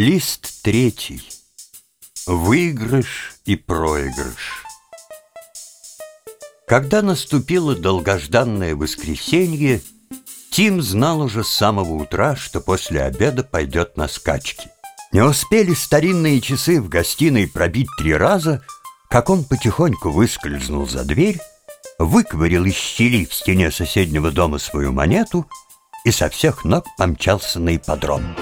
Лист третий. Выигрыш и проигрыш. Когда наступило долгожданное воскресенье, Тим знал уже с самого утра, что после обеда пойдет на скачки. Не успели старинные часы в гостиной пробить три раза, как он потихоньку выскользнул за дверь, выковырил из щели в стене соседнего дома свою монету и со всех ног помчался на ипподром.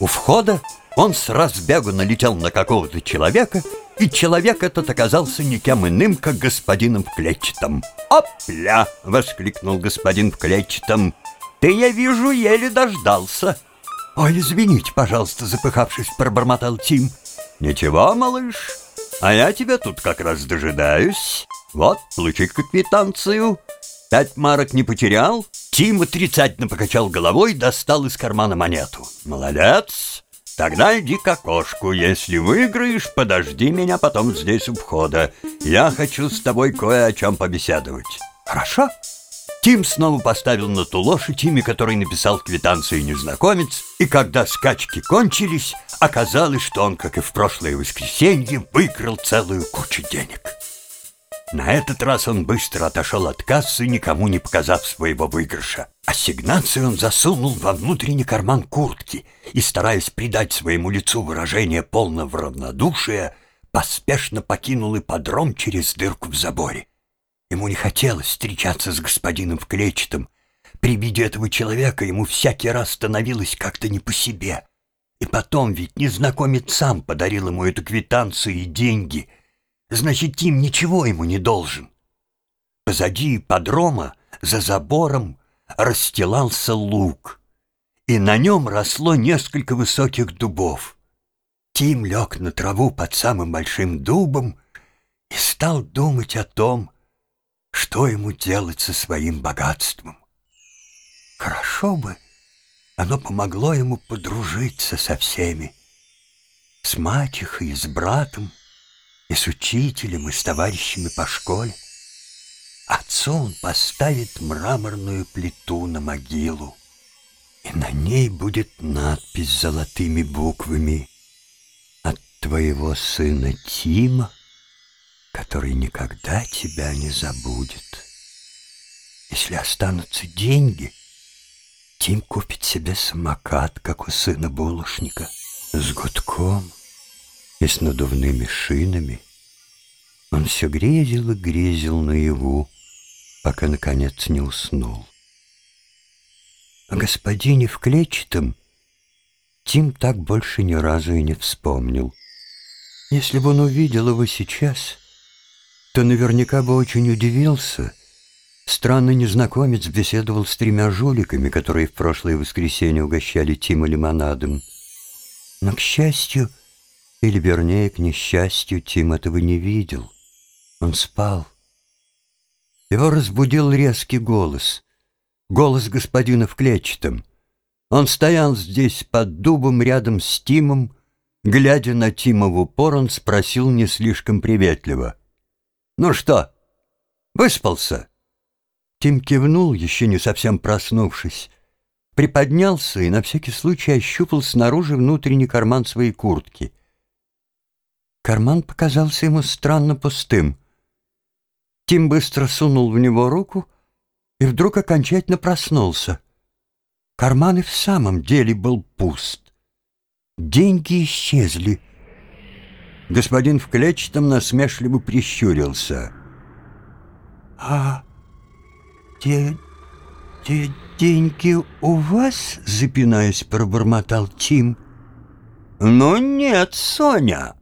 У входа он с разбегу налетел на какого-то человека, и человек этот оказался никем иным, как господином в клетчатом. «Опля!» — воскликнул господин в клетчатом. «Ты, я вижу, еле дождался». «Ой, извините, пожалуйста», — запыхавшись, пробормотал Тим. «Ничего, малыш, а я тебя тут как раз дожидаюсь. Вот, получи-ка квитанцию». Пять марок не потерял? Тим отрицательно покачал головой достал из кармана монету. Молодец. Тогда иди к окошку. Если выиграешь, подожди меня потом здесь у входа. Я хочу с тобой кое о чем побеседовать. Хорошо? Тим снова поставил на ту лошадь имя, который написал квитанцию незнакомец, и когда скачки кончились, оказалось, что он, как и в прошлое воскресенье, выиграл целую кучу денег. На этот раз он быстро отошел от кассы, никому не показав своего выигрыша. Ассигнацию он засунул во внутренний карман куртки и, стараясь придать своему лицу выражение полного равнодушия, поспешно покинул ипподром через дырку в заборе. Ему не хотелось встречаться с господином в клетчатом. При виде этого человека ему всякий раз становилось как-то не по себе. И потом ведь незнакомец сам подарил ему эту квитанцию и деньги — Значит, Тим ничего ему не должен. Позади подрома, за забором, расстилался луг, и на нем росло несколько высоких дубов. Тим лег на траву под самым большим дубом и стал думать о том, что ему делать со своим богатством. Хорошо бы оно помогло ему подружиться со всеми, с мачехой с братом, и с учителем, и с товарищами по школе. Отцу он поставит мраморную плиту на могилу, и на ней будет надпись золотыми буквами «От твоего сына Тима, который никогда тебя не забудет». Если останутся деньги, Тим купит себе самокат, как у сына булочника, с гудком — и с надувными шинами. Он все грезил и грезил наяву, пока, наконец, не уснул. О господине в клетчатом Тим так больше ни разу и не вспомнил. Если бы он увидел его сейчас, то наверняка бы очень удивился. Странный незнакомец беседовал с тремя жуликами, которые в прошлое воскресенье угощали Тима лимонадом. Но, к счастью, или, вернее, к несчастью, Тим этого не видел. Он спал. Его разбудил резкий голос. Голос господина в клетчатом. Он стоял здесь под дубом рядом с Тимом. Глядя на Тима в упор, он спросил не слишком приветливо. «Ну что, выспался?» Тим кивнул, еще не совсем проснувшись. Приподнялся и на всякий случай ощупал снаружи внутренний карман своей куртки — Карман показался ему странно пустым. Тим быстро сунул в него руку и вдруг окончательно проснулся. Карман и в самом деле был пуст. Деньги исчезли. Господин в клетчатом насмешливо прищурился. «А те, те деньги у вас?» — запинаясь, пробормотал Тим. «Ну нет, Соня!»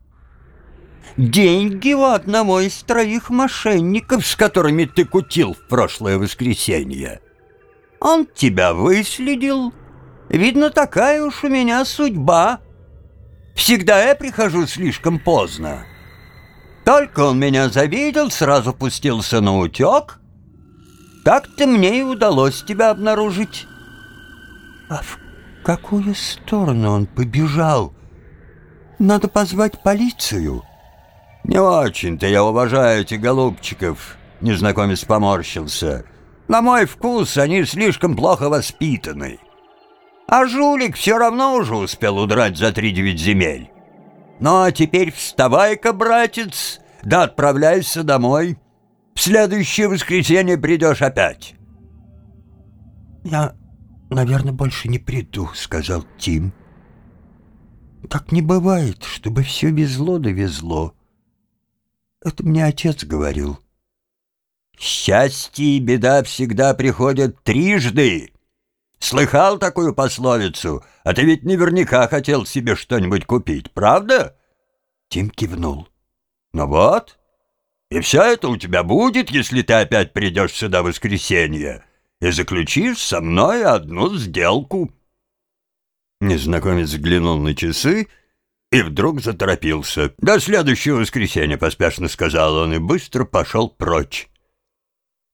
Деньги у одного из троих мошенников, с которыми ты кутил в прошлое воскресенье. Он тебя выследил. Видно, такая уж у меня судьба. Всегда я прихожу слишком поздно. Только он меня завидел, сразу пустился на утек. Так-то мне и удалось тебя обнаружить. А в какую сторону он побежал? Надо позвать полицию. «Не очень-то я уважаю этих голубчиков. незнакомец поморщился. «На мой вкус они слишком плохо воспитаны. А жулик все равно уже успел удрать за три девять земель. Ну а теперь вставай-ка, братец, да отправляйся домой. В следующее воскресенье придешь опять». «Я, наверное, больше не приду», — сказал Тим. «Так не бывает, чтобы все везло да везло. Это мне отец говорил». «Счастье и беда всегда приходят трижды. Слыхал такую пословицу? А ты ведь наверняка хотел себе что-нибудь купить, правда?» Тим кивнул. «Ну вот, и все это у тебя будет, если ты опять придешь сюда в воскресенье и заключишь со мной одну сделку». Незнакомец взглянул на часы и вдруг заторопился. «До следующего воскресенья», — поспешно сказал он, и быстро пошел прочь.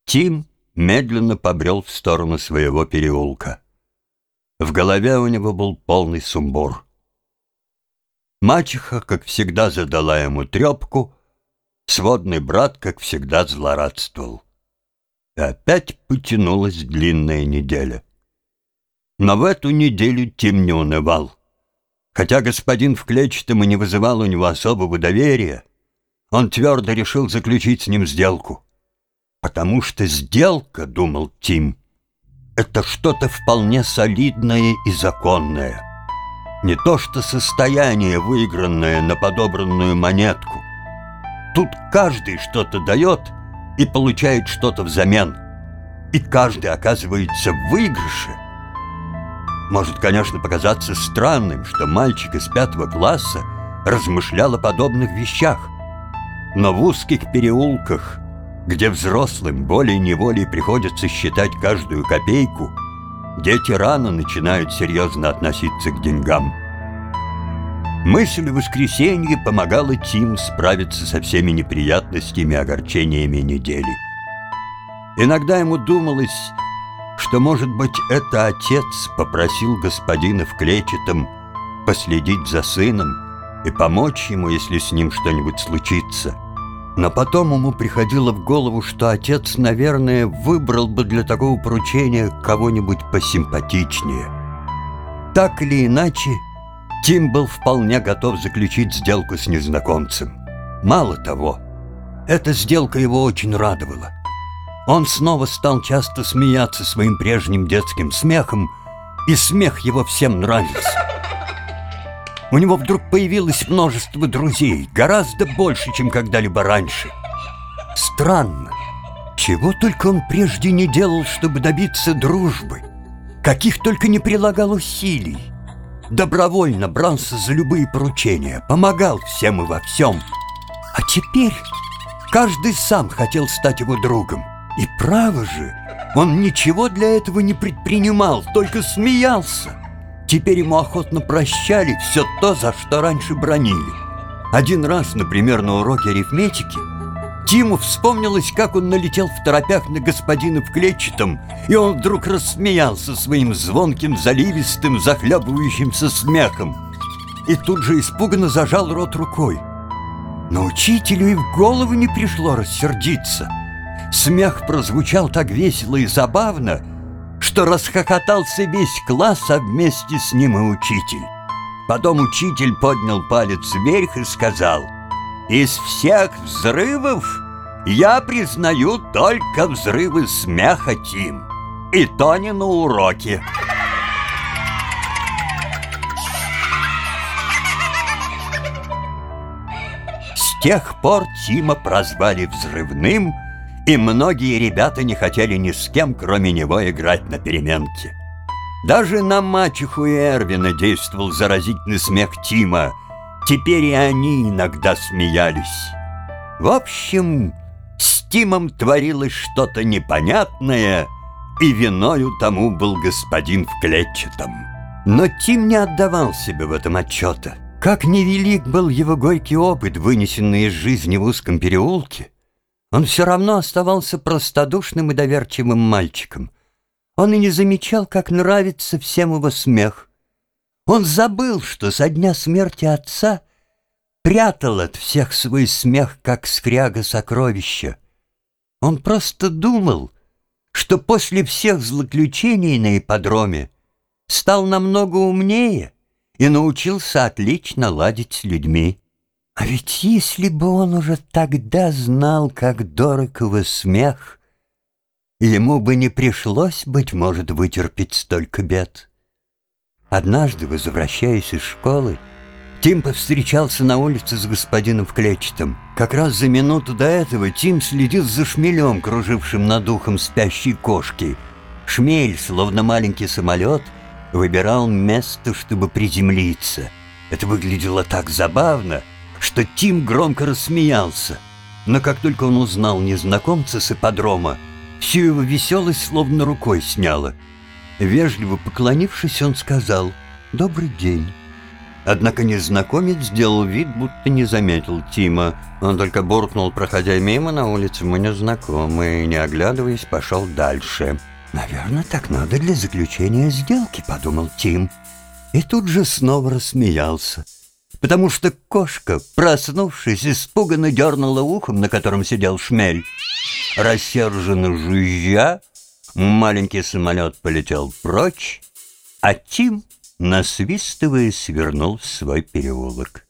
Тим медленно побрел в сторону своего переулка. В голове у него был полный сумбур. Мачеха, как всегда, задала ему трепку, сводный брат, как всегда, злорадствовал. И опять потянулась длинная неделя. Но в эту неделю Тим не унывал. Хотя господин в клетчатом и не вызывал у него особого доверия, он твердо решил заключить с ним сделку. Потому что сделка, думал Тим, это что-то вполне солидное и законное. Не то что состояние, выигранное на подобранную монетку. Тут каждый что-то дает и получает что-то взамен. И каждый оказывается в выигрыше. Может, конечно, показаться странным, что мальчик из пятого класса размышлял о подобных вещах. Но в узких переулках, где взрослым волей-неволей приходится считать каждую копейку – дети рано начинают серьезно относиться к деньгам. Мысль воскресенья помогала Тим справиться со всеми неприятностями и огорчениями недели. Иногда ему думалось, что, может быть, это отец попросил господина в клетчатом последить за сыном и помочь ему, если с ним что-нибудь случится – но потом ему приходило в голову, что отец, наверное, выбрал бы для такого поручения кого-нибудь посимпатичнее. Так или иначе, Тим был вполне готов заключить сделку с незнакомцем. Мало того, эта сделка его очень радовала. Он снова стал часто смеяться своим прежним детским смехом, и смех его всем нравился. У него вдруг появилось множество друзей, гораздо больше, чем когда-либо раньше. Странно, чего только он прежде не делал, чтобы добиться дружбы, каких только не прилагал усилий. Добровольно брался за любые поручения, помогал всем и во всем. А теперь каждый сам хотел стать его другом. И право же, он ничего для этого не предпринимал, только смеялся. Теперь ему охотно прощали все то, за что раньше бронили. Один раз, например, на уроке арифметики, Тиму вспомнилось, как он налетел в торопях на господина в клетчатом, и он вдруг рассмеялся своим звонким, заливистым, захлебывающимся смехом. И тут же испуганно зажал рот рукой. Но учителю и в голову не пришло рассердиться. Смех прозвучал так весело и забавно, что расхохотался весь класс, а вместе с ним и учитель. Потом учитель поднял палец вверх и сказал, «Из всех взрывов я признаю только взрывы смеха, Тим, и то не на уроке». С тех пор Тима прозвали взрывным – и многие ребята не хотели ни с кем, кроме него, играть на переменке. Даже на мачеху и Эрвина действовал заразительный смех Тима. Теперь и они иногда смеялись. В общем, с Тимом творилось что-то непонятное, и виною тому был господин в клетчатом. Но Тим не отдавал себе в этом отчета. Как невелик был его горький опыт, вынесенный из жизни в узком переулке, он все равно оставался простодушным и доверчивым мальчиком. Он и не замечал, как нравится всем его смех. Он забыл, что со дня смерти отца прятал от всех свой смех, как скряга сокровища. Он просто думал, что после всех злоключений на ипподроме стал намного умнее и научился отлично ладить с людьми. А ведь если бы он уже тогда знал, как дорог его смех, ему бы не пришлось, быть может, вытерпеть столько бед. Однажды, возвращаясь из школы, Тим повстречался на улице с господином в клетчатом. Как раз за минуту до этого Тим следил за шмелем, кружившим над ухом спящей кошки. Шмель, словно маленький самолет, выбирал место, чтобы приземлиться. Это выглядело так забавно — что Тим громко рассмеялся. Но как только он узнал незнакомца с ипподрома, всю его веселость словно рукой сняла. Вежливо поклонившись, он сказал «Добрый день». Однако незнакомец сделал вид, будто не заметил Тима. Он только буркнул, проходя мимо на улице, мы незнакомые, и, не оглядываясь, пошел дальше. «Наверное, так надо для заключения сделки», — подумал Тим. И тут же снова рассмеялся потому что кошка, проснувшись, испуганно дернула ухом, на котором сидел шмель. Рассерженно жужжа, маленький самолет полетел прочь, а Тим, насвистывая, свернул в свой переулок.